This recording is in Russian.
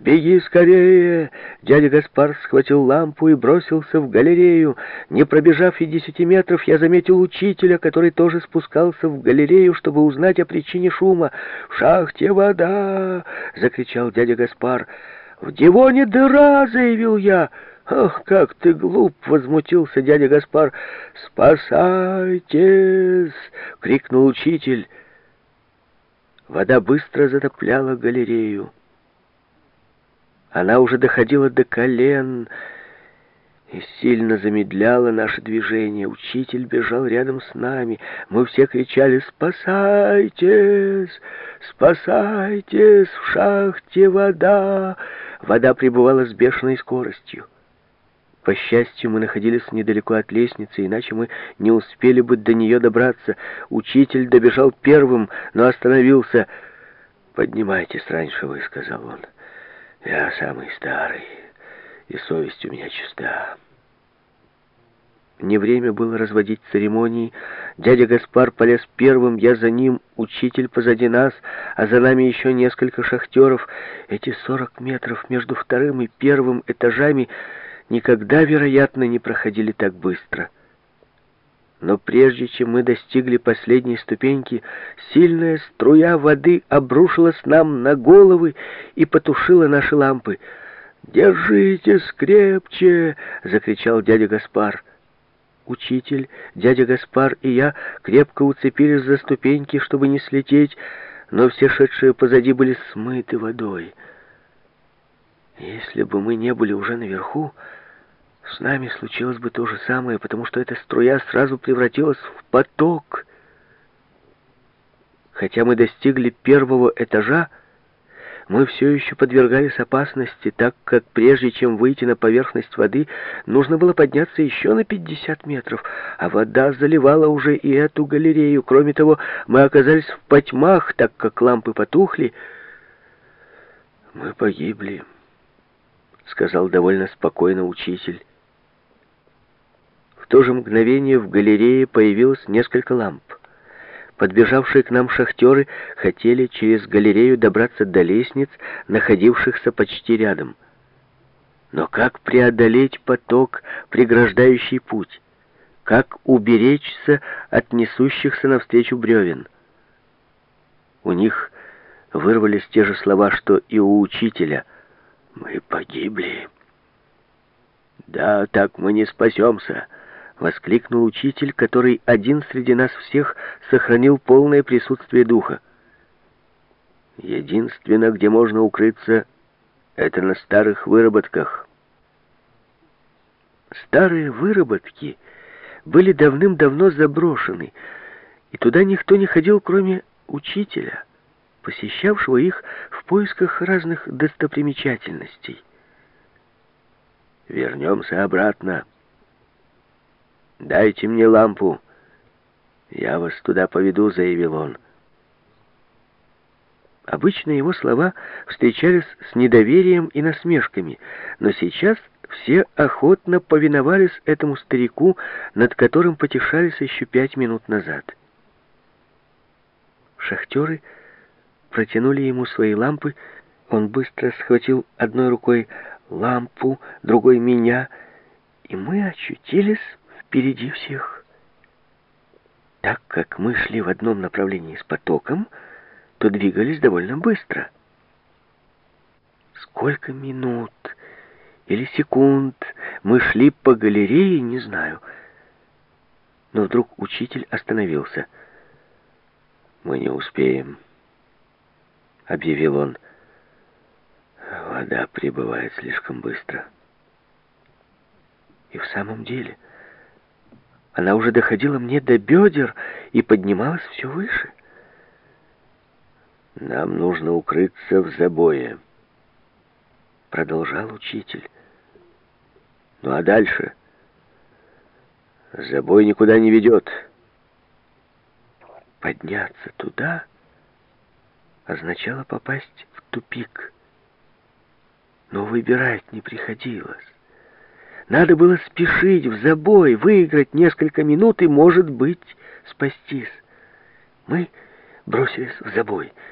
«Беги скорее!» Дядя Гаспар схватил лампу и бросился в галерею. Не пробежав и десяти метров, я заметил учителя, который тоже спускался в галерею, чтобы узнать о причине шума. «В шахте вода!» — закричал дядя Гаспар. «В дивоне дыра!» — заявил я. «Ох, как ты глуп!» — возмутился дядя Гаспар. «Спасайтесь!» — крикнул учитель. Вода быстро затопляла галерею. Она уже доходила до колен и сильно замедляла наше движение. Учитель бежал рядом с нами. Мы все кричали «Спасайтесь! Спасайтесь! В шахте вода!» Вода пребывала с бешеной скоростью. По счастью, мы находились недалеко от лестницы, иначе мы не успели бы до нее добраться. Учитель добежал первым, но остановился. «Поднимайтесь раньше вы», — сказал он. Я самый старый, и совесть у меня чиста. Не время было разводить церемонии. Дядя Гаспар полез первым, я за ним, учитель позади нас, а за нами еще несколько шахтеров. Эти сорок метров между вторым и первым этажами никогда, вероятно, не проходили так быстро. Но прежде чем мы достигли последней ступеньки, сильная струя воды обрушилась нам на головы и потушила наши лампы. «Держитесь крепче!» — закричал дядя Гаспар. Учитель, дядя Гаспар и я крепко уцепились за ступеньки, чтобы не слететь, но все шедшие позади были смыты водой. Если бы мы не были уже наверху, с нами случилось бы то же самое, потому что эта струя сразу превратилась в поток. Хотя мы достигли первого этажа, мы все еще подвергались опасности, так как прежде чем выйти на поверхность воды, нужно было подняться еще на 50 метров, а вода заливала уже и эту галерею. Кроме того, мы оказались в потьмах, так как лампы потухли. «Мы погибли», — сказал довольно спокойно учитель то же мгновение в галерее появилось несколько ламп. Подбежавшие к нам шахтеры хотели через галерею добраться до лестниц, находившихся почти рядом. Но как преодолеть поток, преграждающий путь? Как уберечься от несущихся навстречу бревен? У них вырвались те же слова, что и у учителя. «Мы погибли». «Да, так мы не спасемся». Воскликнул учитель, который один среди нас всех сохранил полное присутствие духа. Единственное, где можно укрыться, это на старых выработках. Старые выработки были давным-давно заброшены, и туда никто не ходил, кроме учителя, посещавшего их в поисках разных достопримечательностей. «Вернемся обратно», «Дайте мне лампу. Я вас туда поведу», — заявил он. Обычно его слова встречались с недоверием и насмешками, но сейчас все охотно повиновались этому старику, над которым потешались еще пять минут назад. Шахтеры протянули ему свои лампы, он быстро схватил одной рукой лампу, другой меня, и мы очутились впереди всех. Так как мы шли в одном направлении с потоком, то двигались довольно быстро. Сколько минут или секунд мы шли по галерее, не знаю. Но вдруг учитель остановился. «Мы не успеем», — объявил он. «Вода прибывает слишком быстро». И в самом деле... Она уже доходила мне до бедер и поднималась все выше. «Нам нужно укрыться в забое», — продолжал учитель. «Ну а дальше? Забой никуда не ведет. Подняться туда означало попасть в тупик. Но выбирать не приходилось. Надо было спешить в забой, выиграть несколько минут и, может быть, спастись. Мы бросились в забой —